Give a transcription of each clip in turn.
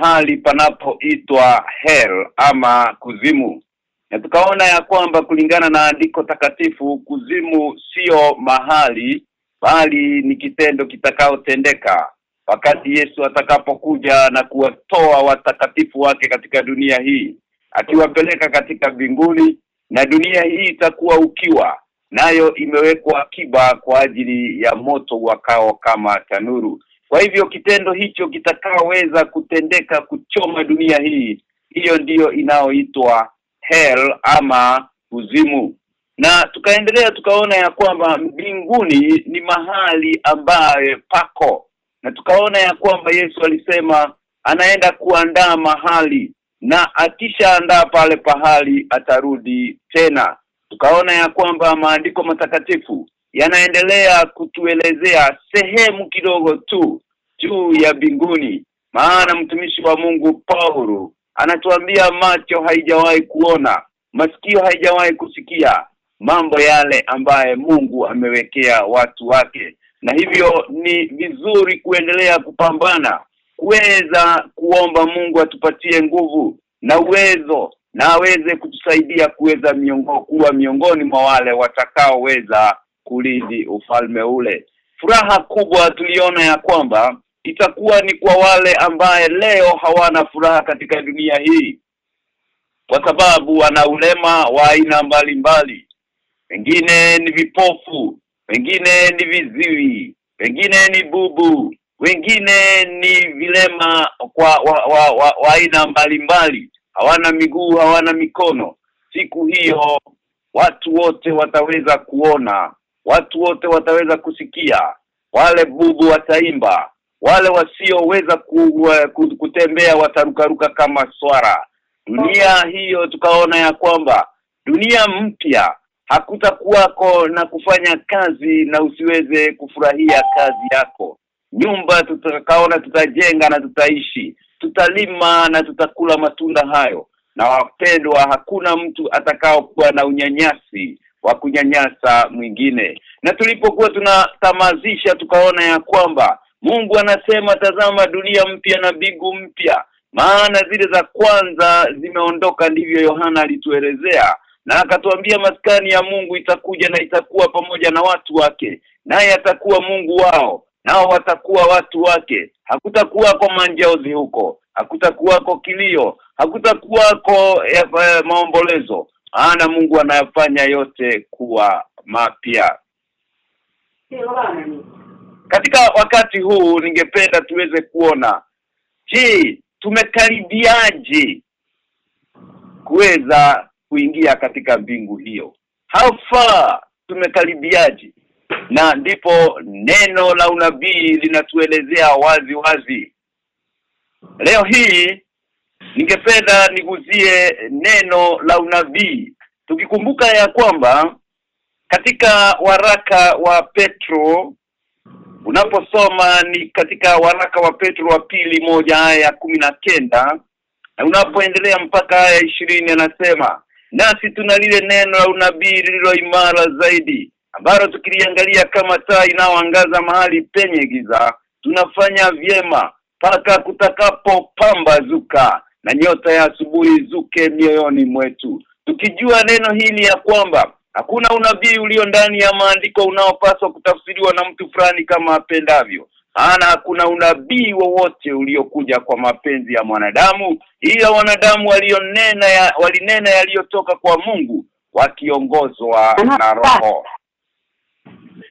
mahali panapoitwa hell ama kuzimu. Na tukaona ya kwamba kulingana na andiko takatifu kuzimu sio mahali bali ni kitendo kitakaotendeka. Wakati Yesu atakapokuja na kuwatoa watakatifu wake katika dunia hii akiwapeleka katika mbinguni na dunia hii itakuwa ukiwa nayo imewekwa akiba kwa ajili ya moto wakao kama tanuru kwa hivyo kitendo hicho kitakaweza kutendeka kuchoma dunia hii. Hiyo ndiyo inaoitwa hell ama uzimu na tukaendelea tukaona ya kwamba mbinguni ni mahali ambaye pako. Na tukaona ya kwamba Yesu alisema anaenda kuandaa mahali na akishaandaa pale pahali atarudi tena. Tukaona ya kwamba maandiko matakatifu yanaendelea kutuelezea sehemu kidogo tu juu ya binguni maana mtumishi wa Mungu Paulo anatuambia macho haijawahi kuona masikio haijawahi kusikia mambo yale ambaye Mungu amewekea watu wake. Na hivyo ni vizuri kuendelea kupambana kuweza kuomba Mungu atupatie nguvu na uwezo na aweze kutusaidia kuweza miongo kuwa miongoni mwa wale watakaoweza kulidi ufalme ule. Furaha kubwa tuliona ya kwamba itakuwa ni kwa wale ambaye leo hawana furaha katika dunia hii. Kwa sababu wana ulema wa aina mbalimbali. Wengine ni vipofu wengine ni viziwi wengine ni bubu wengine ni vilema kwa wa, wa, wa, wa aina mbalimbali. Hawana miguu hawana mikono. Siku hiyo watu wote wataweza kuona watu wote wataweza kusikia. Wale bubu wataimba. Wale wasioweza ku, ku, kutembea watarukaruka kama swara. Dunia hiyo tukaona ya kwamba dunia mpya. Hakutakuwako na kufanya kazi na usiweze kufurahia kazi yako. Nyumba tutakaona tutajenga na tutaishi. Tutalima na tutakula matunda hayo. Na wapendwa hakuna mtu atakao kuwa na unyanyasi wa kunyanyasa mwingine. Na tulipokuwa tunatamazisha tukaona ya kwamba Mungu anasema tazama dunia mpya na mbingu mpya. Maana zile za kwanza zimeondoka ndivyo Yohana alituelezea. Na akatuambia maskani ya Mungu itakuja na itakuwa pamoja na watu wake naye atakuwa Mungu wao nao watakuwa watu wake. Hakutakuwa kwa manjaozi huko hakutakuwako kilio hakutakuwako maombolezo maana Mungu anayafanya yote kuwa mapya. Katika wakati huu ningependa tuweze kuona je tumekaribiaje kuweza kuingia katika mbingu hiyo? How far tumekaribiaje? Na ndipo neno la unabii linatuelezea wazi wazi leo hii ningependa niguzie neno la unabii. Tukikumbuka ya kwamba katika waraka wa Petro unaposoma ni katika waraka wa Petro wa pili moja aya ya kumi na kenda na unapoendelea mpaka aya ishirini anasema nasi tuna lile neno la unabii lililo imara zaidi ambalo tukiliangalia kama taa inaoangaza mahali penye giza tunafanya vyema paka kutakapopambazuka na nyota ya asubuhi zuke mioyoni mwetu. Tukijua neno hili ya kwamba hakuna unabii ulio ndani ya maandiko unaopaswa kutafsiriwa na mtu fulani kama apendavyo ana hakuna unabii wowote uliokuja kwa mapenzi ya mwanadamu ila wanadamu walionena ya, walinena yaliyotoka kwa Mungu wakiongozwa na roho.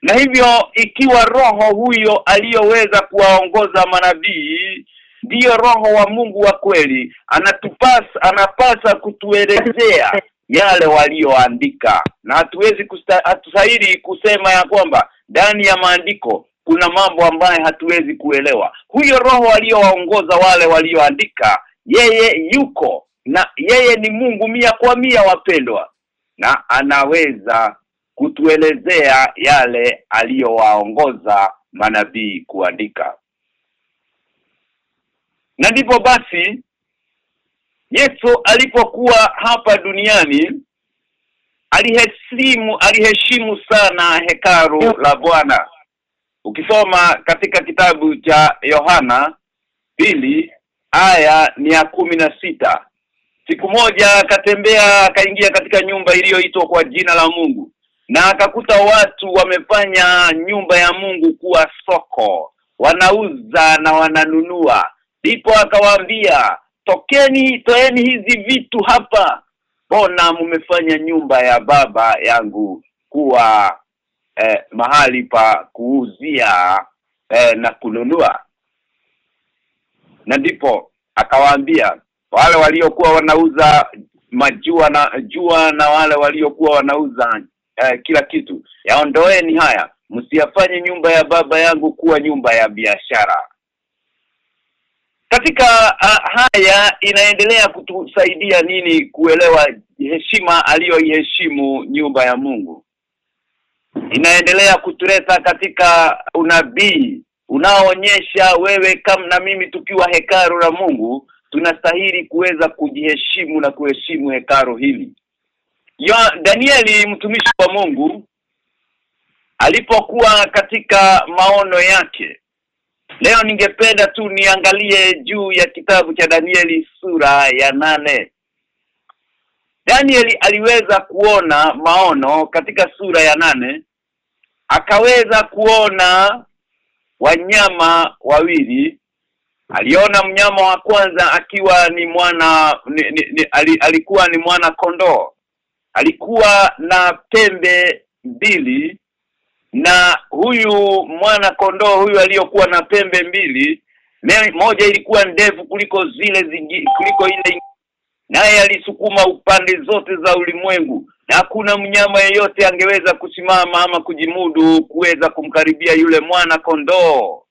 Na hivyo ikiwa roho huyo aliyoweza kuwaongoza manabii ndiyo roho wa Mungu wa kweli anatupasa anapasa kutuelezea yale walioandika. Na hatuwezi hatustahili kusema ya kwamba ndani ya maandiko kuna mambo ambayo hatuwezi kuelewa. Huyo roho aliyowaongoza wale walioandika yeye yuko na yeye ni Mungu mia kwa mia wapendwa. Na anaweza kutuelezea yale aliyowaongoza manabii kuandika na ndipo basi Yesu alipokuwa hapa duniani aliheshimu aliheshimu sana hekaru la Bwana. Ukisoma katika kitabu cha Yohana pili aya ni ya kumi na sita. Siku moja akatembea akaingia katika nyumba iliyoitwa kwa jina la Mungu na akakuta watu wamefanya nyumba ya Mungu kuwa soko. Wanauza na wananunua ndipo akawaambia tokeni toeni hizi vitu hapa. Bona mmefanya nyumba ya baba yangu kuwa eh, mahali pa kuuzia eh, na kununua? Na ndipo akawaambia wale waliokuwa wanauza majua na jua na wale waliokuwa wanauza eh, kila kitu yaondoeni haya. Msiyafanye nyumba ya baba yangu kuwa nyumba ya biashara katika uh, haya inaendelea kutusaidia nini kuelewa heshima aliyoiheshimu nyumba ya Mungu? Inaendelea kutuleta katika unabii unaoonyesha wewe kama na mimi tukiwa hekaru la Mungu tunastahili kuweza kujiheshimu na kuheshimu hekaru hili. Ya Danieli mtumishi wa Mungu alipokuwa katika maono yake leo ningependa tu niangalie juu ya kitabu cha Danieli sura ya nane. Danieli aliweza kuona maono katika sura ya nane akaweza kuona wanyama wawili. Aliona mnyama wa kwanza akiwa ni mwana ni, ni, ni, ali, alikuwa ni mwana kondoo. Alikuwa na pembe mbili na huyu mwana kondoo huyu aliyokuwa na pembe mbili moja ilikuwa ndefu kuliko zile zingi, kuliko ile naye alisukuma upande zote za ulimwengu. Na hakuna mnyama yeyote angeweza kusimama ama kujimudu kuweza kumkaribia yule mwana kondoo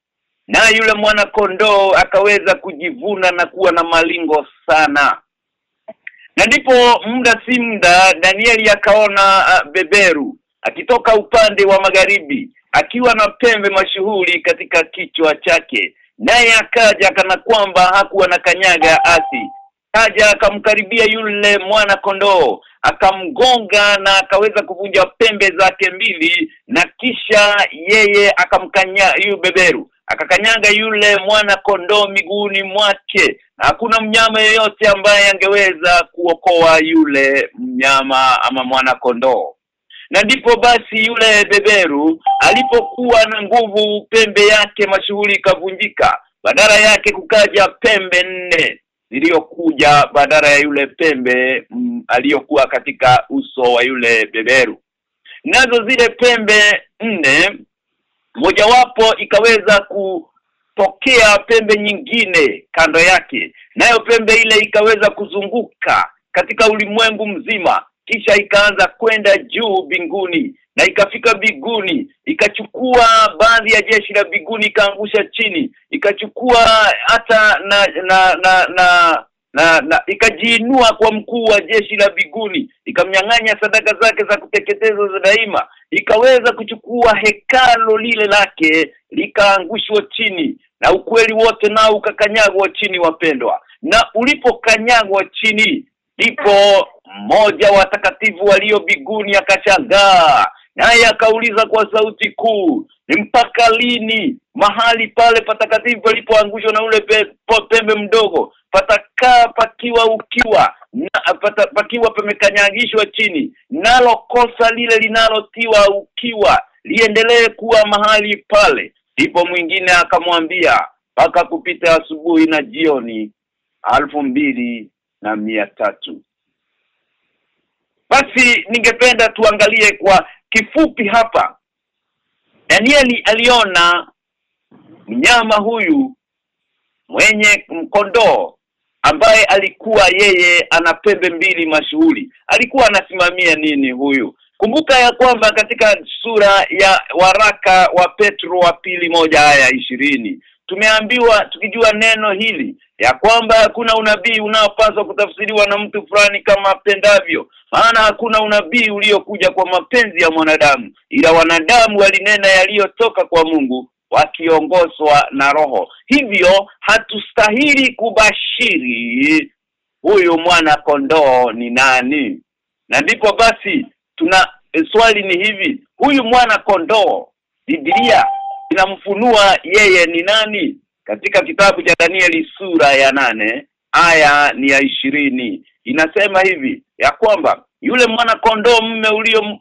na yule mwana kondoo akaweza kujivuna na kuwa na malingo sana. Na ndipo muda si muda Danieli akaona uh, beberu akitoka upande wa magharibi akiwa na pembe mashuhuri katika kichwa chake. Naye akaja kana kwamba hakuwa na kanyaga asi kaja akamkaribia yule mwana kondoo akamgonga na akaweza kuvunja pembe zake mbili na kisha yeye akamkanya yu beberu. Akakanyaga yule mwana kondoo miguuni mwake. Hakuna mnyama yeyote ambaye angeweza kuokoa yule mnyama ama mwana kondoo na ndipo basi yule beberu alipokuwa na nguvu pembe yake mashuhuri ikavunjika. Badala yake kukaja pembe nne ziliyokuja badala ya yule pembe mm, aliyokuwa katika uso wa yule beberu. Nazo zile pembe nne mojawapo ikaweza kutokea pembe nyingine kando yake. Nayo pembe ile ikaweza kuzunguka katika ulimwengu mzima kisha ikaanza kwenda juu binguni na ikafika biguni ikachukua baadhi ya jeshi la biguni ikaangusha chini ikachukua hata na na na na na, na ikajiinua kwa mkuu wa jeshi la biguni ikamnyang'anya sadaka zake za kuteketezwa za daima ikaweza kuchukua hekalo lile lake likaangushwa chini na ukweli wote nao ukakanyagwa chini wapendwa. Na ulipokanyagwa chini ndipo mmoja wa watakatifu walio biguni akashangaa naye akauliza kwa sauti kuu ni mpaka lini mahali pale patakatifu palipoangushwa na ule pe, pembe mdogo patakaa pakiwa ukiwa na, pata, pakiwa pamekanyagishwa chini nalo kosa lile linalotiwa ukiwa liendelee kuwa mahali pale? Ndipo mwingine akamwambia mpaka kupita asubuhi na jioni alfu mbili na mia tatu basi ningependa tuangalie kwa kifupi hapa. Danieli aliona mnyama huyu mwenye mkondoo ambaye alikuwa yeye ana pembe mbili mashuhuri. Alikuwa anasimamia nini huyu? Kumbuka ya kwamba katika sura ya waraka wa Petro wa pili moja haya ishirini tumeambiwa tukijua neno hili ya kwamba hakuna unabii unaopaswa kutafsiriwa na mtu fulani kama apendavyo maana hakuna unabii uliokuja kwa mapenzi ya mwanadamu. Ila wanadamu walinena yaliyotoka kwa Mungu wakiongozwa na roho. Hivyo hatustahili kubashiri huyu mwana kondoo ni nani? Na ndipo basi tuna swali ni hivi. Huyu mwana kondoo Biblia inamfunua yeye ni nani katika kitabu cha Danieli sura ya nane aya ni ya ishirini inasema hivi ya kwamba yule mwana kondoo mme ulio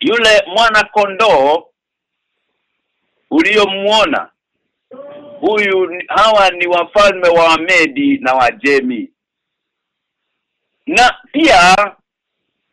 yule mwana kondoo uliomuona huyu hawa ni wafalme wa Medi na Wajemi. Na pia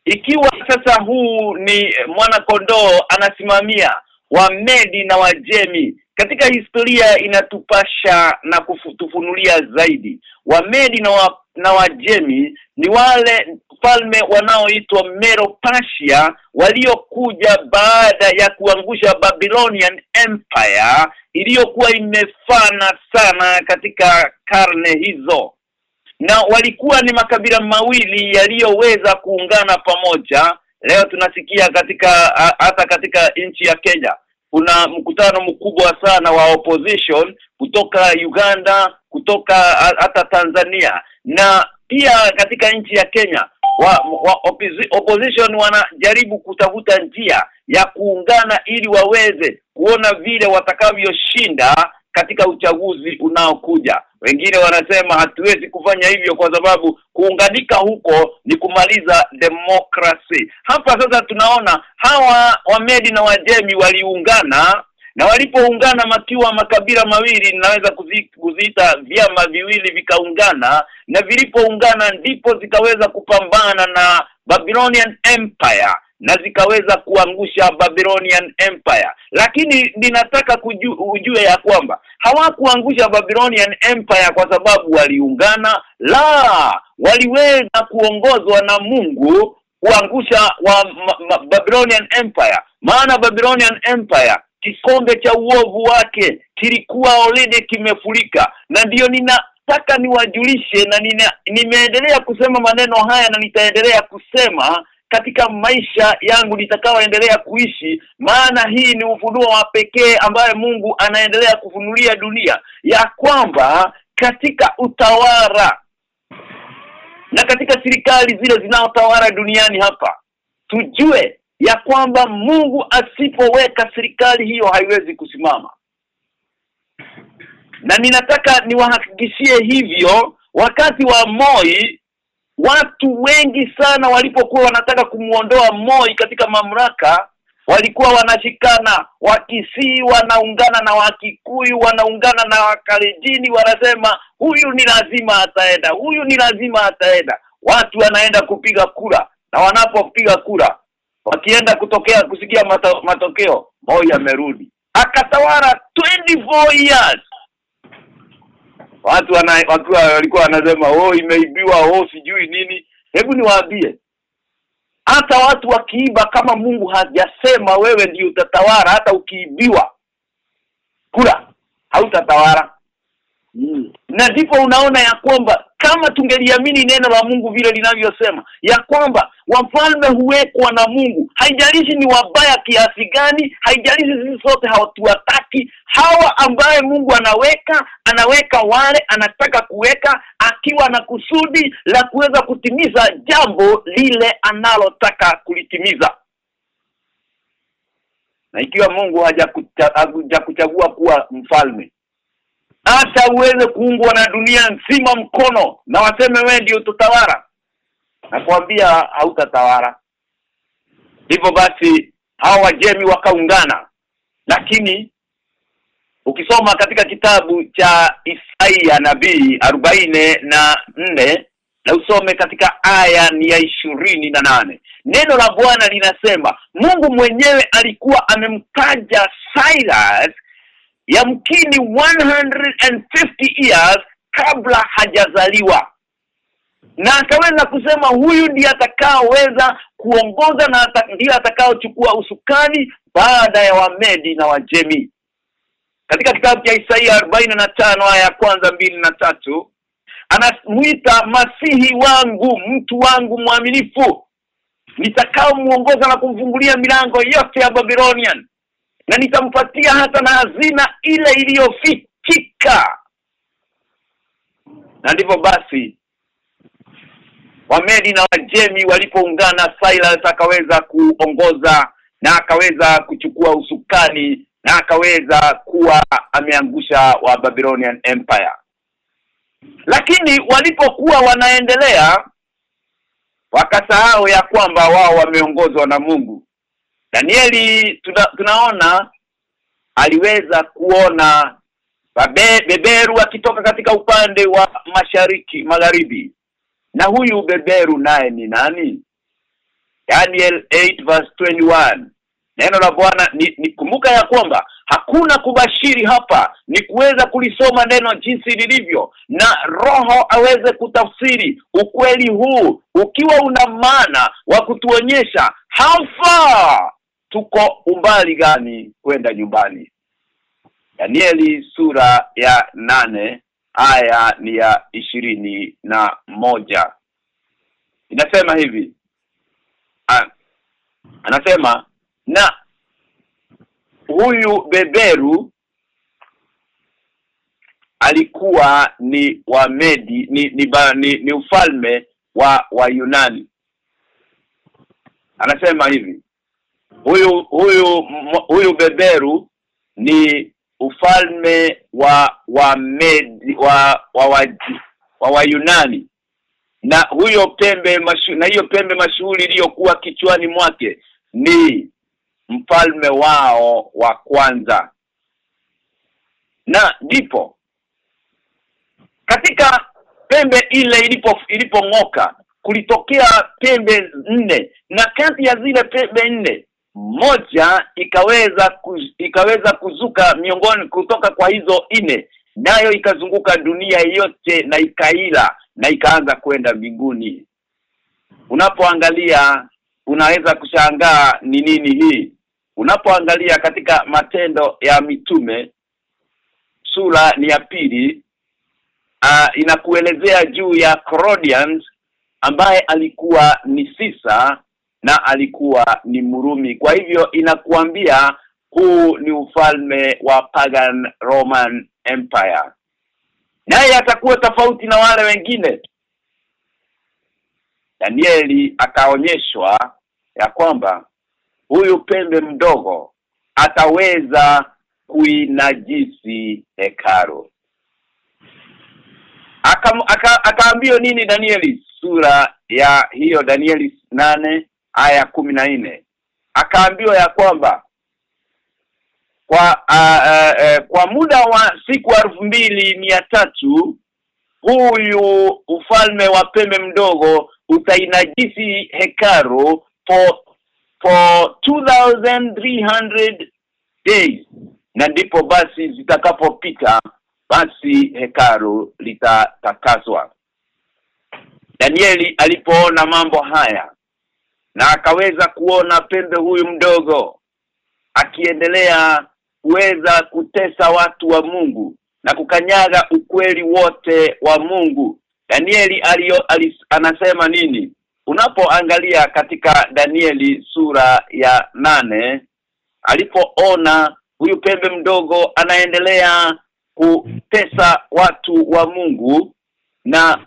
ikiwa sasa huu ni mwana kondoo anasimamia Wamedi na Wajemi katika historia inatupasha na kutufunulia zaidi Wamedi na wa, na Wajemi ni wale falme wanaoitwa Meropasia waliokuja baada ya kuangusha Babylonian Empire iliyokuwa imefana sana katika karne hizo. Na walikuwa ni makabila mawili yaliyoweza kuungana pamoja. Leo tunasikia katika hata katika nchi ya Kenya kuna mkutano mkubwa sana wa opposition kutoka Uganda kutoka hata Tanzania. Na pia katika nchi ya Kenya wa, wa opposition wanajaribu kutafuta njia ya kuungana ili waweze kuona vile watakavyoshinda katika uchaguzi unaokuja. Wengine wanasema hatuwezi kufanya hivyo kwa sababu kuunganika huko ni kumaliza demokrasi hapa sasa tunaona hawa wamedi na wajemi waliungana na walipoungana makiwa makabila mawili ninaweza kuziita vyama viwili vikaungana na vilipoungana ndipo zikaweza kupambana na Babylonian Empire na zikaweza kuangusha Babylonian Empire. Lakini ninataka kuju, ujue ya kwamba hawakuangusha Babylonian Empire kwa sababu waliungana la waliweza kuongozwa na Mungu kuangusha wa ma, ma, Babylonian Empire. Maana Babylonian Empire kikombe cha uovu wake kilikuwa olede kimefurika. Na ndiyo ninataka niwajulishe na nina, nimeendelea kusema maneno haya na nitaendelea kusema katika maisha yangu nitakaoendelea kuishi. Maana hii ni ufunuo wa pekee ambaye Mungu anaendelea kufunulia dunia ya kwamba katika utawala na katika serikali zile zinaotawala duniani hapa tujue ya kwamba Mungu asipoweka serikali hiyo haiwezi kusimama. Na ninataka niwahakikishie hivyo wakati wa Moi watu wengi sana walipokuwa wanataka kumuondoa Moi katika mamlaka walikuwa wanashikana. Wakisii wanaungana na wakikuyu wanaungana na wakalejini wanasema huyu ni lazima ataenda huyu ni lazima ataenda. Watu wanaenda kupiga kura na wanapopiga kura wakienda kutokea kusikia mato, matokeo Moi amerudi. Akatawala 24 years watu wana, wakiwa walikuwa wanasema oh imeibiwa oh sijui nini. Hebu niwaambie hata watu wakiiba kama Mungu hajasema wewe ndio utatawala hata ukiibiwa kula hautatawala mm. na ndipo unaona ya kwamba kama tungeliamini neno la Mungu vile linavyosema ya kwamba wafalme huwekwa na Mungu haijalishi ni wabaya kiasi gani haijalishi sisi sote hawatuwataki hawa ambaye Mungu anaweka anaweka wale anataka kuweka akiwa na kusudi la kuweza kutimiza jambo lile analotaka kulitimiza na ikiwa Mungu hajakuchagua kuwa mfalme hata uweze kuungwa na dunia nzima mkono na waseme wewe ndio tutawala. Nakwambia hautatawala. Hivyo basi hawa wajemi wakaungana. Lakini ukisoma katika kitabu cha Isaia nabii arobaine na nne na usome katika aya ni ya ishirini na nane neno la Bwana linasema Mungu mwenyewe alikuwa amemtaja Cyrus yamkini 150 years kabla hajazaliwa. Na akaweza kusema huyu ndiye atakaoweza kuongoza na ndiye atakaochukua usukani baada ya Wamedi na Wajemi. Katika kitabu cha Isaia 45 aya ya kwanza mbili na tatu anamuita masihi wangu mtu wangu mwaminifu nitakao muongoza na kumfungulia milango yote ya Babylonian na nitampatia hata na hazina ile iliyofichika na ndivyo basi Wamedi na Wajemi walipoungana Silas akaweza kuongoza na akaweza kuchukua usukani na akaweza kuwa ameangusha wa Babylonian Empire. Lakini walipokuwa wanaendelea wakasahau ya kwamba wao wameongozwa na Mungu Danieli tuna, tunaona aliweza kuona babe, beberu akitoka katika upande wa mashariki magharibi. Na huyu beberu naye ni nani? Daniel 8 verse 21 Neno la Bwana ni, ni kumbuka ya kwamba hakuna kubashiri hapa ni kuweza kulisoma neno jinsi lilivyo na roho aweze kutafsiri ukweli huu ukiwa una maana wa kutuonyesha how far tuko umbali gani kwenda nyumbani? Danieli sura ya nane aya ni ya ishirini na moja. Inasema hivi. A, anasema na huyu beberu alikuwa ni wa Medi ni ni, ba, ni ni ufalme wa wa Yunani anasema hivi huyu huyu huyu beberu ni ufalme wa wa med, wa wa wa, wa, wa Yunani na huyo pembe mashu, na hiyo pembe mashuhuri iliyokuwa kichwani mwake ni mfalme wao wa kwanza. Na ndipo katika pembe ile ilipo ilipong'oka kulitokea pembe nne na kati ya zile pembe nne moja ikaweza kuz, ikaweza kuzuka miongoni kutoka kwa hizo nne nayo ikazunguka dunia yote na ikaila na ikaanza kwenda mbinguni. Unapoangalia unaweza kushangaa ni nini hii. Unapoangalia katika matendo ya mitume sura ni ya pili uh, inakuelezea juu ya Herodians ambaye alikuwa ni Sisa na alikuwa ni Murumi. Kwa hivyo inakuambia huu ni ufalme wa pagan Roman Empire. Naye atakuwa tofauti na wale wengine. Danieli akaonyeshwa ya kwamba huyu pembe mdogo ataweza kuinajisi hekaru akaambiwa aka, nini Danieli? Sura ya hiyo Danieli nane aya kumi na nne. Akaambiwa ya kwamba kwa a, a, a, kwa muda wa siku elfu mbili mia tatu huyu ufalme wa pembe mdogo utainajisi hekaru for for 2300 days. Na ndipo basi zitakapopita basi hekaru litatakaswa. Danieli alipoona mambo haya na akaweza kuona pembe huyu mdogo akiendelea kuweza kutesa watu wa Mungu na kukanyaga ukweli wote wa Mungu. Danieli alio, alis, anasema nini? Unapoangalia katika Danieli sura ya nane alipoona huyu pembe mdogo anaendelea kutesa watu wa Mungu na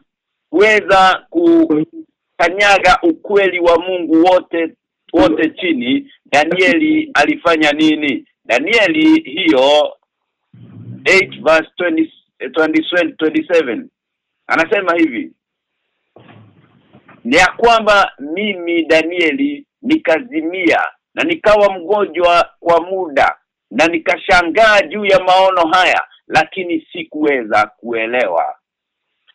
kuweza kukanyaga ukweli wa Mungu wote wote chini. Danieli alifanya nini? Danieli hiyo 8 verse 20, 20 27 anasema hivi ni ya kwamba mimi Danieli nikazimia na nikawa mgonjwa kwa muda na nikashangaa juu ya maono haya lakini sikuweza kuelewa.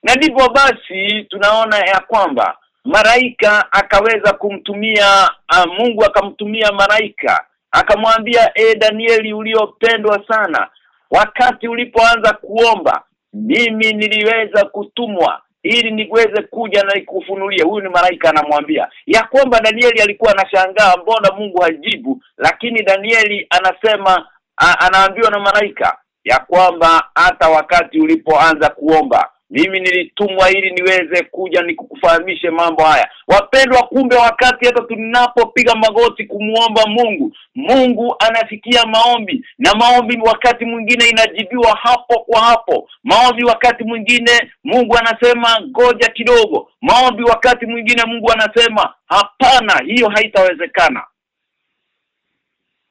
Na ndipo basi tunaona ya kwamba maraika akaweza kumtumia uh, Mungu akamtumia maraika akamwambia e Danieli uliopendwa sana wakati ulipoanza kuomba mimi niliweza kutumwa ili niweze kuja na kufunulia huyu ni malaika anamwambia. Ya kwamba Danieli alikuwa anashangaa mbona Mungu hajibu? Lakini Danieli anasema a, anaambiwa na malaika ya kwamba hata wakati ulipoanza kuomba mimi nilitumwa ili niweze kuja nikukufahamishe mambo haya. Wapendwa kumbe wakati hata tunapopiga magoti kumuomba Mungu Mungu anafikia maombi. Na maombi wakati mwingine inajibiwa hapo kwa hapo. Maombi wakati mwingine Mungu anasema ngoja kidogo. Maombi wakati mwingine Mungu anasema hapana hiyo haitawezekana.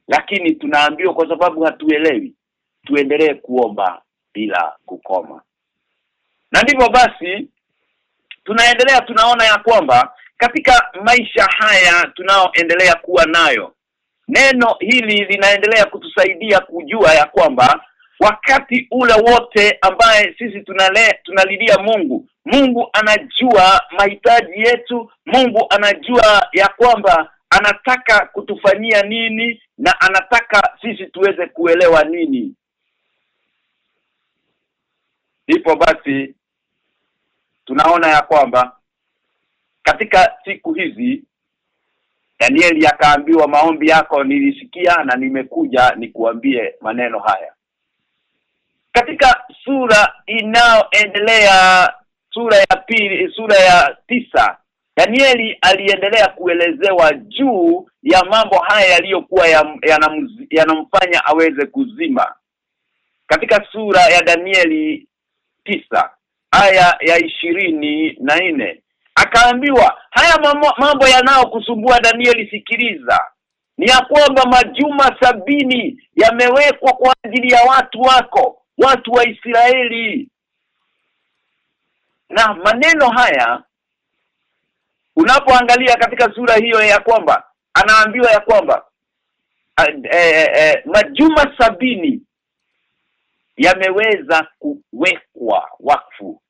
Lakini tunaambiwa kwa sababu hatuelewi tuendelee kuomba bila kukoma na ndivyo basi tunaendelea tunaona ya kwamba katika maisha haya tunaoendelea kuwa nayo neno hili linaendelea kutusaidia kujua ya kwamba wakati ule wote ambaye sisi tunale tunalilia Mungu Mungu anajua mahitaji yetu Mungu anajua ya kwamba anataka kutufanyia nini na anataka sisi tuweze kuelewa nini. Ipo basi tunaona ya kwamba katika siku hizi Danieli akaambiwa maombi yako nilisikia na nimekuja nikuambie maneno haya. Katika sura inayoendelea sura ya pili sura ya tisa Danieli aliendelea kuelezewa juu ya mambo haya yaliyokuwa yanamfanya ya aweze kuzima. Katika sura ya Danieli tisa aya ya ishirini na nne. Akaambiwa haya mambo yanayokusumbua Danieli sikiliza. Ni ya kwamba majuma sabini yamewekwa kwa ajili ya watu wako watu wa Israeli. Na maneno haya unapoangalia katika sura hiyo ya kwamba anaambiwa ya kwamba eh, eh, majuma sabini yameweza kuwekwa wakfu.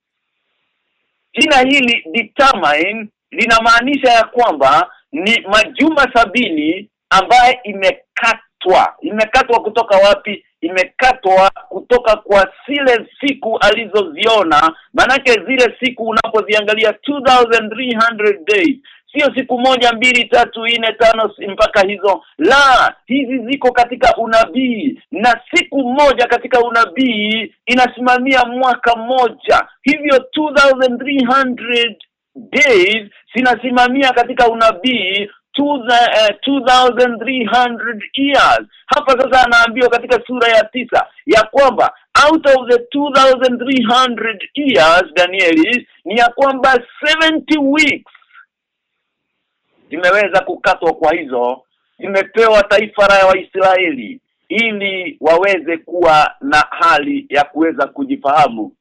Jina hili determine linamaanisha ya kwamba ni majuma sabini ambaye imekatwa. Imekatwa kutoka wapi? Imekatwa kutoka kwa zile siku alizoziona. Manake zile siku unapoziangalia 2300 days sio siku moja mbili tatu nne tano mpaka hizo. La hizi ziko katika unabii. Na siku moja katika unabii inasimamia mwaka mmoja hivyo 2300 days zinasimamia katika unabii 2300 years. Hapa sasa anaambiwa katika sura ya tisa ya kwamba out of the 2300 years Danieli ni ya kwamba 70 weeks zimeweza kukatwa kwa hizo. Imepewa taifa la Waisraeli ili waweze kuwa na hali ya kuweza kujifahamu.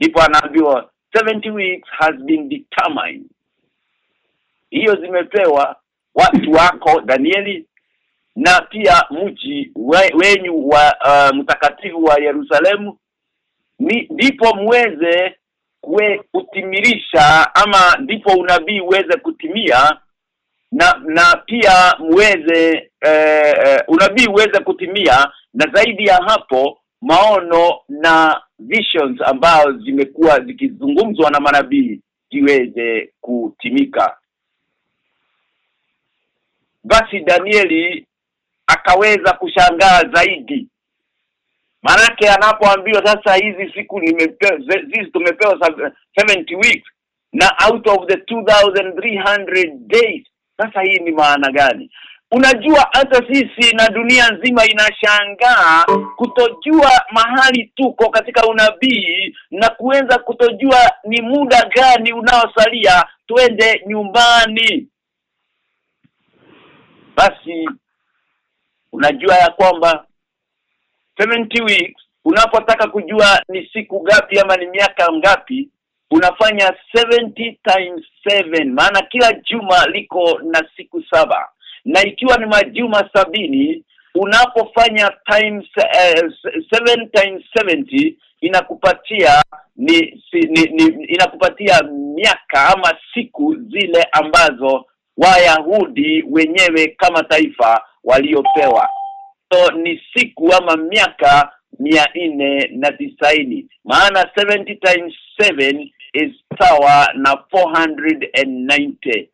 Ndipo anaambiwa 70 weeks has been determined. Hiyo zimepewa watu wako Danieli na pia mji wenyu wa uh, mtakatifu wa Yerusalemu. Ndipo muweze kuwe kutimirisha ama ndipo unabii uweze kutimia na na pia muweze eh, eh, unabii uweze kutimia na zaidi ya hapo maono na visions ambao zimekuwa zikizungumzwa na manabii ziweze kutimika. Basi Danieli akaweza kushangaa zaidi. Manake anapoambiwa sasa hizi siku hizi tumepewa 70 weeks na out of the 2300 days sasa hii ni maana gani? Unajua hata sisi na dunia nzima inashangaa kutojua mahali tuko katika unabii na kuweza kutojua ni muda gani unaosalia twende nyumbani. Basi unajua ya kwamba 70 weeks unapotaka kujua ni siku ngapi ama ni miaka ngapi unafanya 70 times 7 maana kila juma liko na siku saba. Na ikiwa ni majuma sabini unapofanya times uh, 7 times 70 inakupatia ni, si, ni, ni inakupatia miaka ama siku zile ambazo Wayahudi wenyewe kama taifa waliopewa. So ni siku ama miaka mia nne na tisaini. Maana 70 times 7 is sawa na 490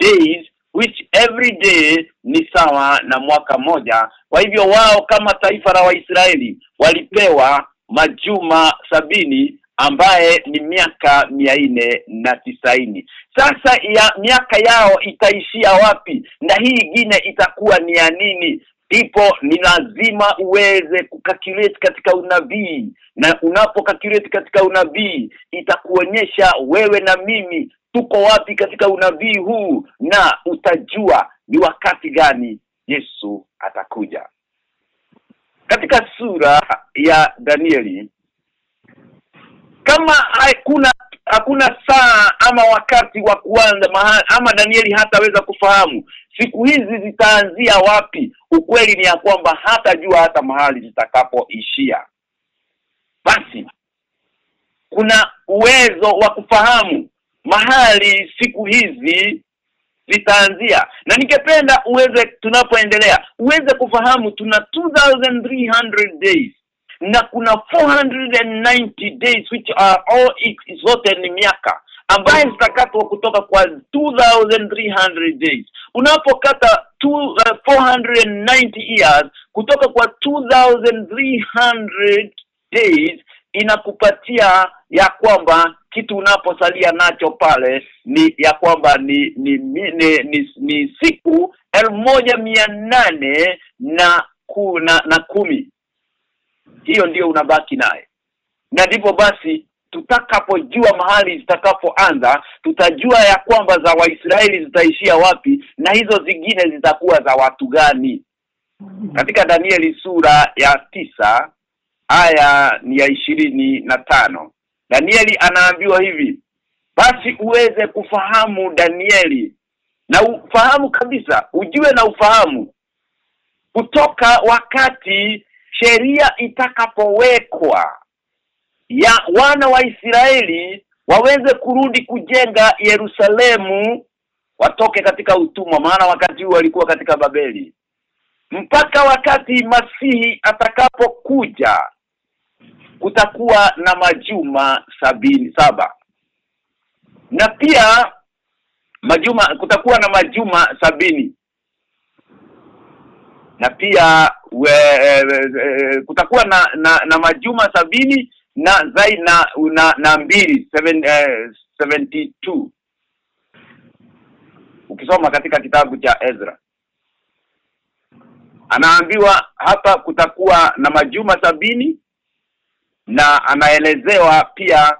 days which every day ni sawa na mwaka moja. Kwa hivyo wao kama taifa la Waisraeli walipewa majuma sabini ambaye ni miaka mia nne na tisaini. Sasa ya miaka yao itaishia wapi? Na hii ingine itakuwa ni ya nini ndipo ni lazima uweze kukalculate katika unabii. Na unapokalculate katika unabii itakuonyesha wewe na mimi tuko wapi katika unabii huu na utajua ni wakati gani Yesu atakuja. Katika sura ya Danieli kama hakuna hakuna saa ama wakati wa kuanza ama Danieli hataweza kufahamu siku hizi zitaanzia wapi? Ukweli ni ya kwamba hata jua hata mahali zitakapoishia. Basi kuna uwezo wa kufahamu mahali siku hizi zitaanzia. Na ningependa uweze tunapoendelea uweze kufahamu tuna 2300 days na kuna 490 days which are all zote ni miaka ambaye zitakatwa kutoka kwa 2300 days. Unapokata two, uh, 490 years kutoka kwa 2300 days inakupatia ya kwamba kitu unaposalia nacho pale ni ya kwamba ni ni ni, ni, ni, ni siku elfu moja mia nane na, ku, na na kumi. Hiyo ndiyo unabaki naye. Na ndivyo basi tutakapojua mahali zitakapoanza tutajua ya kwamba za Waisraeli zitaishia wapi na hizo zingine zitakuwa za watu gani. Katika Danieli sura ya tisa aya ni ya ishirini na tano. Danieli anaambiwa hivi basi uweze kufahamu Danieli na ufahamu kabisa ujue na ufahamu kutoka wakati sheria itakapowekwa ya wana wa Israeli waweze kurudi kujenga Yerusalemu watoke katika utumwa maana wakati huu walikuwa katika Babeli. Mpaka wakati masihi atakapokuja kutakuwa na majuma sabini saba. Na pia majuma kutakuwa na majuma sabini. Na pia we, we, we, kutakuwa na, na na majuma sabini na zai na na, na mbili seven, eh, 72 ukisoma katika kitabu cha Ezra. Anaambiwa hapa kutakuwa na majuma sabini na anaelezewa pia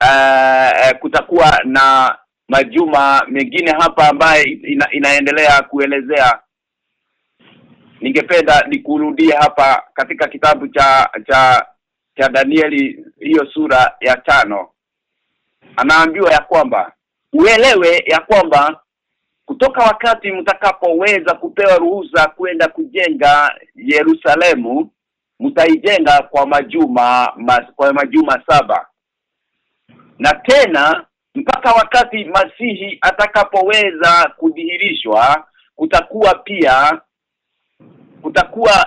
uh, kutakuwa na majuma mengine hapa ambaye ina, inaendelea kuelezea. Ningependa nikurudie hapa katika kitabu cha cha cha Danieli hiyo sura ya tano. Anaambiwa ya kwamba uelewe ya kwamba kutoka wakati mtakapoweza kupewa ruhusa kwenda kujenga Yerusalemu mtaijenga kwa majuma kwa majuma saba. Na tena mpaka wakati masihi atakapoweza kudhihirishwa kutakuwa pia kutakuwa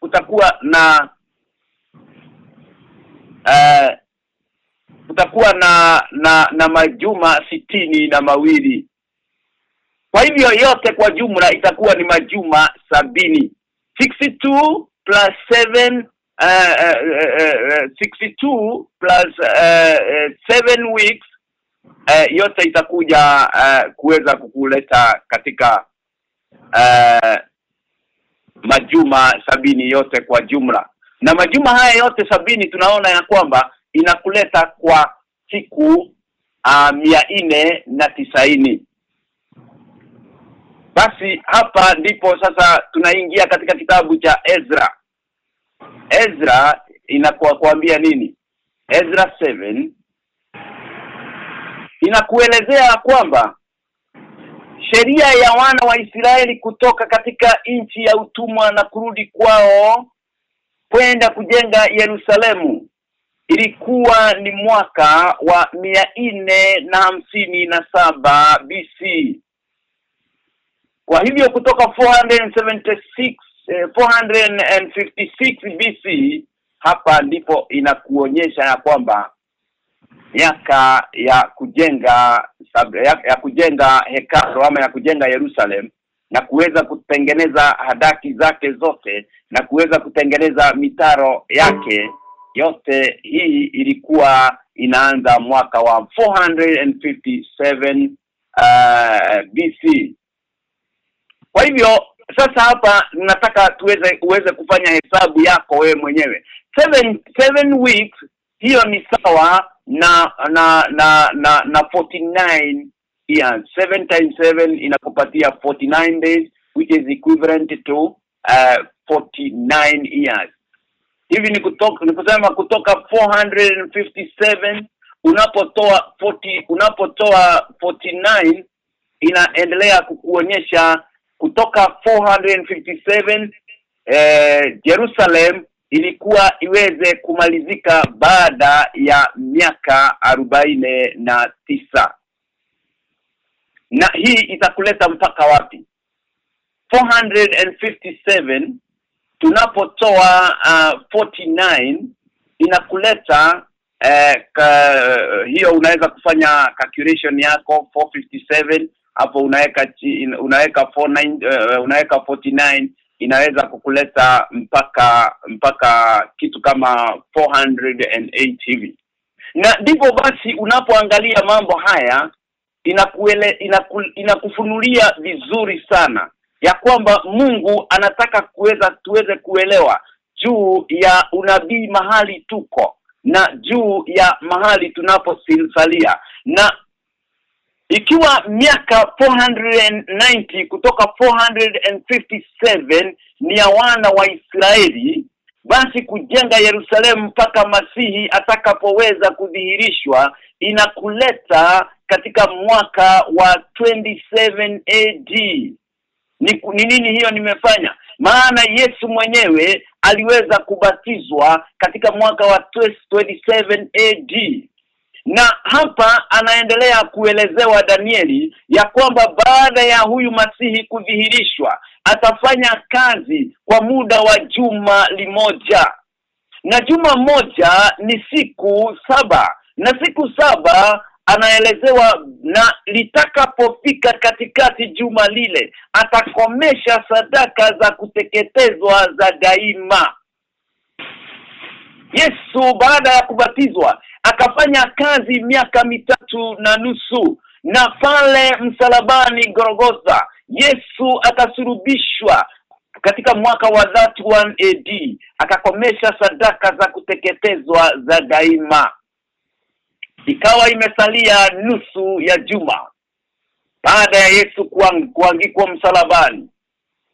kutakuwa na uh, kutakuwa na na na majuma sitini na mawili. Kwa hivyo yote kwa jumla itakuwa ni majuma sabini. 62 plus 7 uh, uh, uh, 62 plus uh, 7 weeks uh, yote itakuja uh, kuweza kukuleta katika uh, majuma sabini yote kwa jumla na majuma haya yote sabini tunaona ya kwamba inakuleta kwa siku uh, mia nne na tisaini. Basi hapa ndipo sasa tunaingia katika kitabu cha Ezra. Ezra inakuwa kuambia nini? Ezra 7 inakuelezea kwamba sheria ya wana wa Israeli kutoka katika nchi ya utumwa na kurudi kwao kwenda kujenga Yerusalemu. Ilikuwa ni mwaka wa mia nne na hamsini na saba BC kwa hivyo kutoka 476 eh, 456 BC hapa ndipo inakuonyesha ya kwamba miaka ya kujenga ya, kujenga hekalu ama ya kujenga Yerusalem na kuweza kutengeneza hadaki zake zote na kuweza kutengeneza mitaro yake yote. Hii ilikuwa inaanza mwaka wa 457 uh, BC kwa hivyo sasa hapa nataka tuweze uweze kufanya hesabu yako wewe mwenyewe. Seven, seven weeks hiyo ni sawa na na na na, na 49 years 7 times 7 inakupatia 49 days which is equivalent to uh, 49 years. Hivi ni kutoka ni kusema kutoka 457 unapotoa 40 unapotoa 49 inaendelea kukuonyesha kutoka 457 eh, Jerusalem ilikuwa iweze kumalizika baada ya miaka arobaini na tisa na hii itakuleta mpaka wapi? 457 tunapotoa uh, 49 inakuleta eh, ka, hiyo unaweza kufanya calculation yako 457 hapo unaweka unaweka 49 uh, unaweka 49 inaweza kukuleta mpaka mpaka kitu kama 408 hivi. Na ndipo basi unapoangalia mambo haya inakuele inaku, inakufunulia vizuri sana ya kwamba Mungu anataka kuweza tuweze kuelewa juu ya unabii mahali tuko na juu ya mahali tunaposalia. Na ikiwa miaka 490 kutoka 457 ni ya wana wa Israeli basi kujenga Yerusalemu mpaka Masihi atakapoweza kudhihirishwa inakuleta katika mwaka wa 27 AD ni, ni nini hiyo nimefanya? Maana Yesu mwenyewe aliweza kubatizwa katika mwaka wa 27 AD na hapa anaendelea kuelezewa Danieli ya kwamba baada ya huyu masihi kudhihirishwa atafanya kazi kwa muda wa juma limoja. Na juma moja ni siku saba. Na siku saba anaelezewa na litakapofika katikati juma lile atakomesha sadaka za kuteketezwa za daima. Yesu baada ya kubatizwa akafanya kazi miaka mitatu na nusu na pale msalabani Gorogotha Yesu akasurubishwa katika mwaka wa 31 AD akakomesha sadaka za kuteketezwa za daima. Ikawa imesalia nusu ya juma baada ya Yesu kuangikwa msalabani.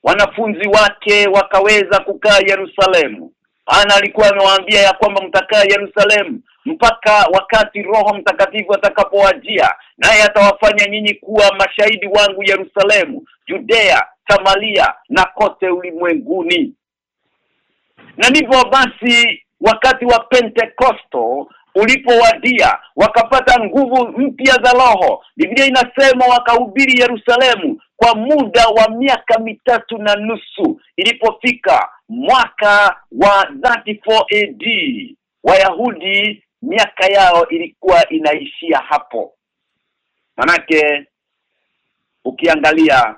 Wanafunzi wake wakaweza kukaa Yerusalemu. Ana alikuwa amewaambia ya kwamba mtakaa Yerusalemu mpaka wakati Roho Mtakatifu atakapowajia naye atawafanya nyinyi kuwa mashahidi wangu Yerusalemu Judea Samaria na kote ulimwenguni. Na ndivyo basi wakati wa Pentekosto ulipowadia wakapata nguvu mpya za roho. Biblia inasema wakahubiri Yerusalemu kwa muda wa miaka mitatu na nusu ilipofika mwaka wa 34 AD Wayahudi miaka yao ilikuwa inaishia hapo. Manake ukiangalia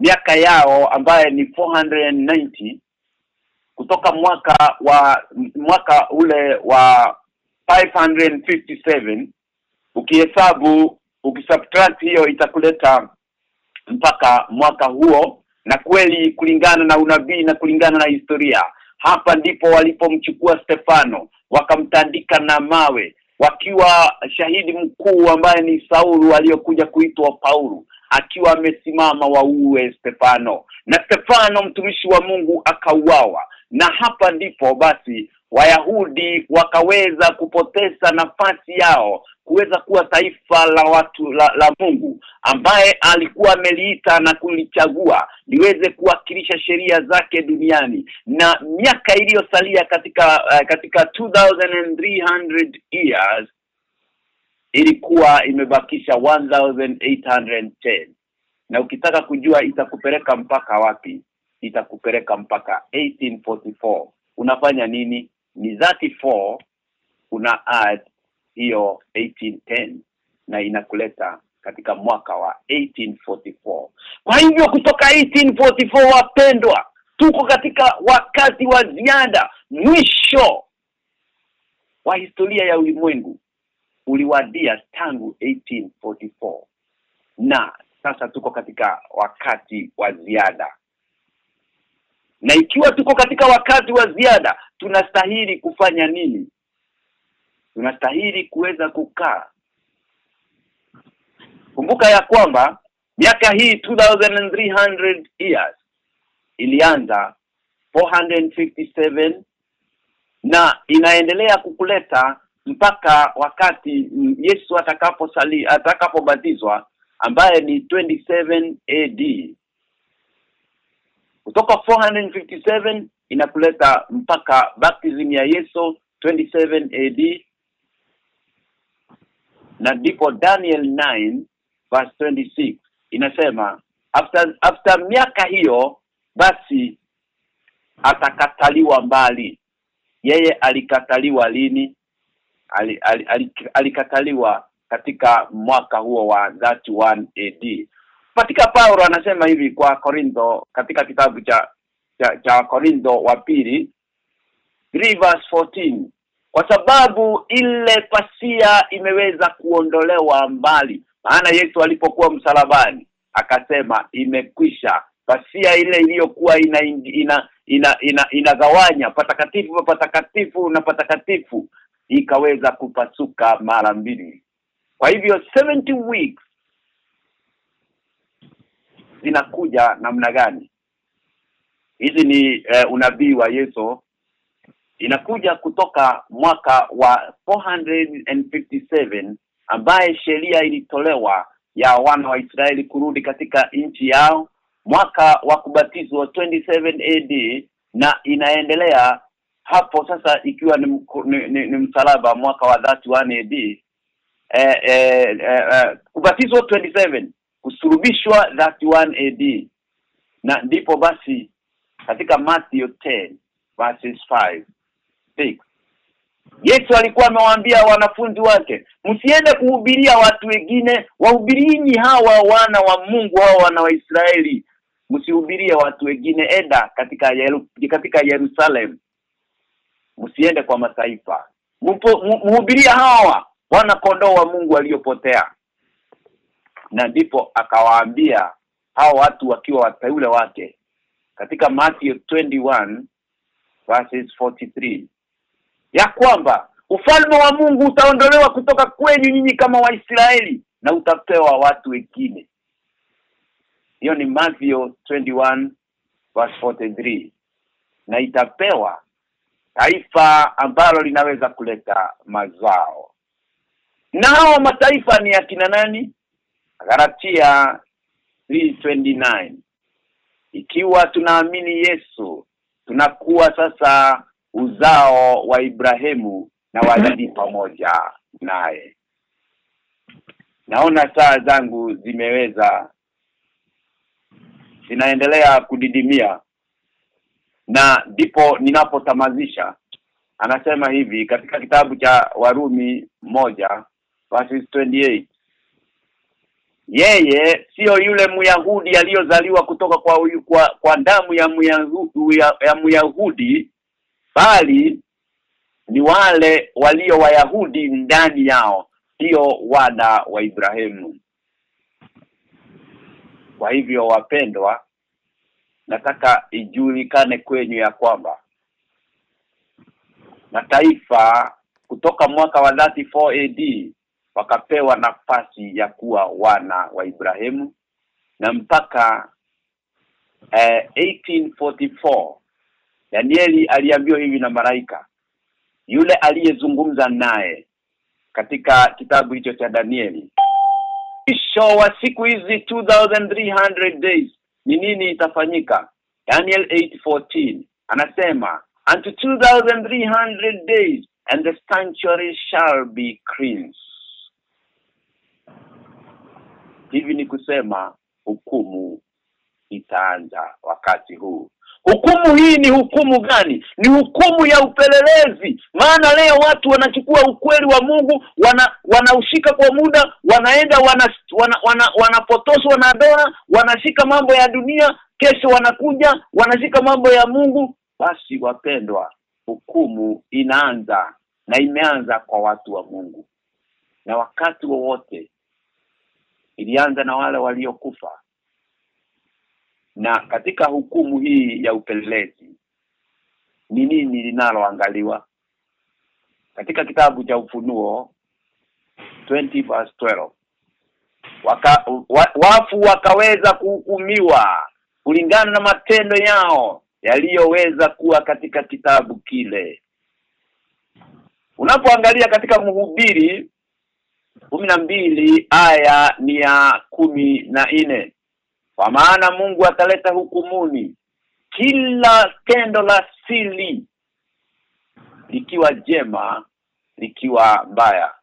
miaka yao ambaye ni 490 kutoka mwaka wa mwaka ule wa 557 ukihesabu ukisubtract hiyo itakuleta mpaka mwaka huo. Na kweli kulingana na unabii na kulingana na historia hapa ndipo walipomchukua Stefano wakamtandika na mawe wakiwa shahidi mkuu ambaye ni Saulu aliyokuja kuitwa Paulu akiwa amesimama waue Stefano. Na Stefano mtumishi wa Mungu akauawa. Na hapa ndipo basi Wayahudi wakaweza kupoteza nafasi yao kuweza kuwa taifa la watu la, la Mungu ambaye alikuwa ameliita na kulichagua liweze kuwakilisha sheria zake duniani. Na miaka iliyosalia katika uh, katika 2300 years ilikuwa imebakisha 1810 na ukitaka kujua itakupeleka mpaka wapi? Itakupeleka mpaka 1844 unafanya nini ni 34 una add hiyo 1810 na inakuleta katika mwaka wa 1844 kwa hivyo kutoka 1844 wapendwa tuko katika wakati wa ziada mwisho wa historia ya ulimwengu uliwadia tangu 1844 na sasa tuko katika wakati wa ziada na ikiwa tuko katika wakati wa ziada tunastahili kufanya nini? Tunastahili kuweza kukaa. Kumbuka ya kwamba miaka hii 2300 years ilianza 457 na inaendelea kukuleta mpaka wakati Yesu atakaposali atakapobatizwa ambaye ni 27 AD kutoka 457 inakuleta mpaka baptism ya Yesu 27 AD na ndipo Daniel 9 verse 26 inasema after after miaka hiyo basi atakataliwa mbali. Yeye alikataliwa lini? Ali, ali, ali, alikataliwa katika mwaka huo wa 31 AD katika Paulo anasema hivi kwa Korintho katika kitabu cha cha, cha Korintho wa pili 3 verse 14 kwa sababu ile pasia imeweza kuondolewa mbali. Maana Yesu alipokuwa msalabani akasema imekwisha. Pasia ile iliyokuwa ina ina ina ina inagawanya patakatifu pa patakatifu na patakatifu ikaweza kupasuka mara mbili. Kwa hivyo 70 weeks zinakuja namna gani? Hizi ni eh, unabii wa Yesu. Inakuja kutoka mwaka wa 457 ambaye sheria ilitolewa ya wana wa Israeli kurudi katika nchi yao. Mwaka wa kubatizwa 27 AD na inaendelea hapo sasa ikiwa ni, ni, ni, ni msalaba mwaka wa 31 AD eh, eh, eh, kubatizwa 27 kusurubishwa 31 AD na ndipo basi katika Matthew 10 verses 5 6 Yesu alikuwa amewaambia wanafunzi wake msiende kuhubiria watu wengine wahubirini hawa wana wa Mungu hawa wana wa Israeli. Msihubirie watu wengine enda katika Yeru, katika Yerusalem msiende kwa mataifa. Mhubiria hawa wana kondoo wa Mungu waliopotea na ndipo akawaambia hao watu wakiwa wateule wake katika Matthew 21 verses 43 ya kwamba ufalme wa Mungu utaondolewa kutoka kwenu nyinyi kama Waisraeli na utapewa watu wengine. Hiyo ni Matthew 21 verse 43 na itapewa taifa ambalo linaweza kuleta mazao. Nao mataifa ni akina nani Galatia 3:29 ikiwa tunaamini Yesu tunakuwa sasa uzao wa Ibrahimu na wazidi pamoja naye. Naona saa zangu zimeweza. Zinaendelea kudidimia. Na ndipo ninapotamazisha anasema hivi katika kitabu cha Warumi moja verses 28 yeye sio yule Myahudi aliyozaliwa kutoka kwa, kwa kwa damu ya Myahudi ya, ya Myahudi bali ni wale walio Wayahudi ndani yao sio wana wa Ibrahimu. Kwa hivyo wapendwa nataka ijulikane kwenyu ya kwamba mataifa kutoka mwaka wa 34 AD wakapewa nafasi ya kuwa wana wa Ibrahimu. Na mpaka eh, 1844 Danieli aliambiwa hivi na malaika yule aliyezungumza naye katika kitabu hicho cha Danieli mwisho wa siku hizi 2300 days ni nini itafanyika Daniel 8:14 anasema unto 2300 days and the sanctuary shall be cleansed hivi ni kusema hukumu itaanza wakati huu. Hukumu hii ni hukumu gani? Ni hukumu ya upelelezi. Maana leo watu wanachukua ukweli wa Mungu wana wanaushika kwa muda wanaenda wana wana, wana, wanapotoswa na dola wanashika mambo ya dunia kesho wanakuja wanashika mambo ya Mungu. Basi wapendwa hukumu inaanza na imeanza kwa watu wa Mungu. Na wakati wowote ilianza na wale waliokufa. Na katika hukumu hii ya upelelezi ni nini linaloangaliwa? Katika kitabu cha ufunuo 20 verse 12 waka, wa, wafu wakaweza kuhukumiwa kulingana na matendo yao yaliyoweza kuwa katika kitabu kile. Unapoangalia katika mhubiri kumi na mbili aya ni ya kumi na nne. Kwa maana Mungu ataleta hukumuni kila tendo la sili likiwa jema likiwa mbaya.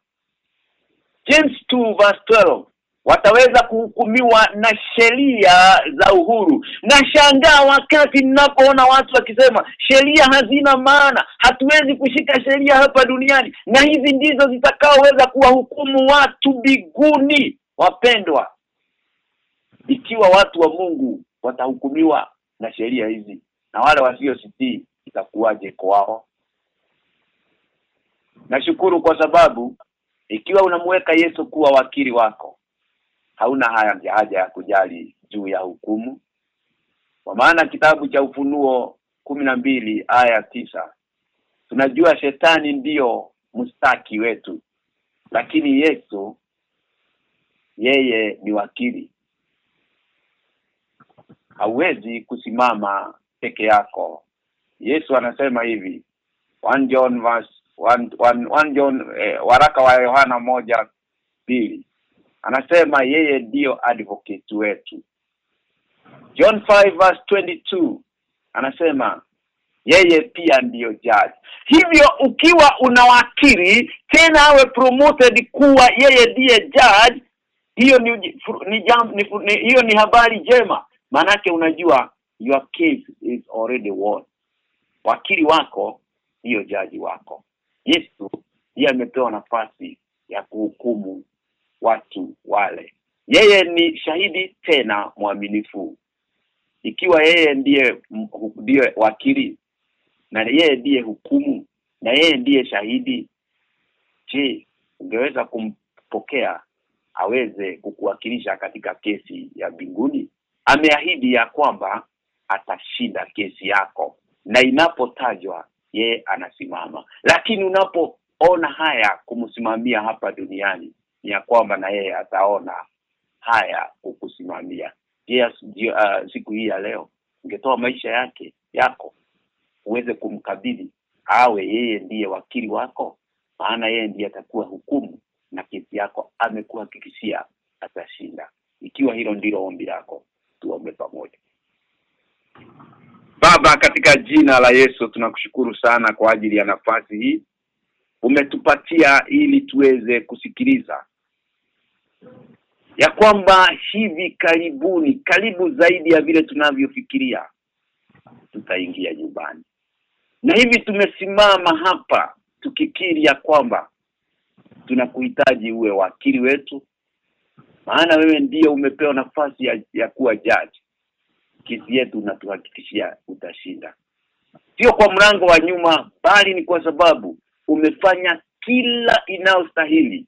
James 2 verse 12 wataweza kuhukumiwa na sheria za uhuru. Na shangaa wakati ninapoona watu wakisema sheria hazina maana hatuwezi kushika sheria hapa duniani na hizi ndizo zitakaoweza kuwahukumu watu biguni. Wapendwa ikiwa watu wa Mungu watahukumiwa na sheria hizi na wale wasio sitii itakuwaje kwao Nashukuru kwa sababu ikiwa unamweka Yesu kuwa wakili wako hauna haya haja ya kujali juu ya hukumu. Kwa maana kitabu cha ufunuo kumi na mbili aya tisa tunajua shetani ndiyo mstaki wetu lakini Yesu yeye ni wakili. Hauwezi kusimama peke yako. Yesu anasema hivi 1 John verse 1 1 John eh, waraka wa Yohana moja mbili anasema yeye ndiyo advocate wetu. John 5 verse 22 anasema yeye pia ndiyo judge. Hivyo ukiwa unawakili tena awe promoted kuwa yeye ndiye judge hiyo ni ni, jam, ni, ni hiyo ni habari jema manake unajua your case is already won. Wakili wako hiyo jaji wako. Yesu yeye amepewa nafasi ya kuhukumu watu wale. Yeye ni shahidi tena mwaminifu. Ikiwa yeye ndiye ndiye wakili na yeye ndiye hukumu na yeye ndiye shahidi je ungeweza kumpokea aweze kukuwakilisha katika kesi ya binguni ameahidi ya kwamba atashinda kesi yako na inapotajwa yeye anasimama. Lakini unapoona haya kumsimamia hapa duniani ni ya kwamba na yeye ataona haya kukusimamia. Je uh, siku hii ya leo ungetoa maisha yake yako uweze kumkabidhi awe yeye ndiye wakili wako maana yeye ndiye atakuwa hukumu na kesi yako amekuhakikishia atashinda. Ikiwa hilo ndilo ombi lako tuombe pamoja. Baba katika jina la Yesu tunakushukuru sana kwa ajili ya nafasi hii. Umetupatia ili tuweze kusikiliza ya kwamba hivi karibuni karibu zaidi ya vile tunavyofikiria tutaingia nyumbani. Na hivi tumesimama hapa tukikiri ya kwamba tunakuhitaji uwe wakili wetu maana wewe ndiyo umepewa nafasi ya, ya kuwa jaji. Kesi yetu unatuhakikishia utashinda. Sio kwa mlango wa nyuma bali ni kwa sababu umefanya kila inayostahili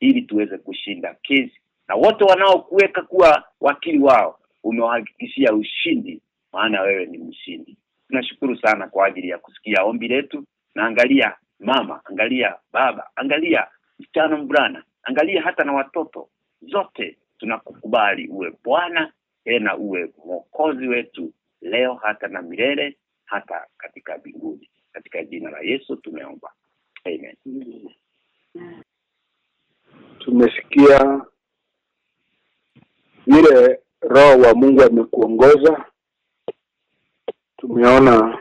ili tuweze kushinda kesi na wote wanaokuweka kuwa wakili wao umewahakikishia ushindi maana wewe ni mshindi. Tunashukuru sana kwa ajili ya kusikia ombi letu. Na angalia mama angalia baba angalia msichana mvulana angalia hata na watoto. Zote tunakukubali uwe bwana tena uwe mwokozi wetu leo hata na milele hata katika mbinguni. Katika jina la Yesu tumeomba. Amen. Tumesikia vile roho wa Mungu amekuongoza. Tumeona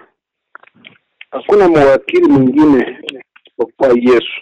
hakuna mwakili mwingine isipokuwa Yesu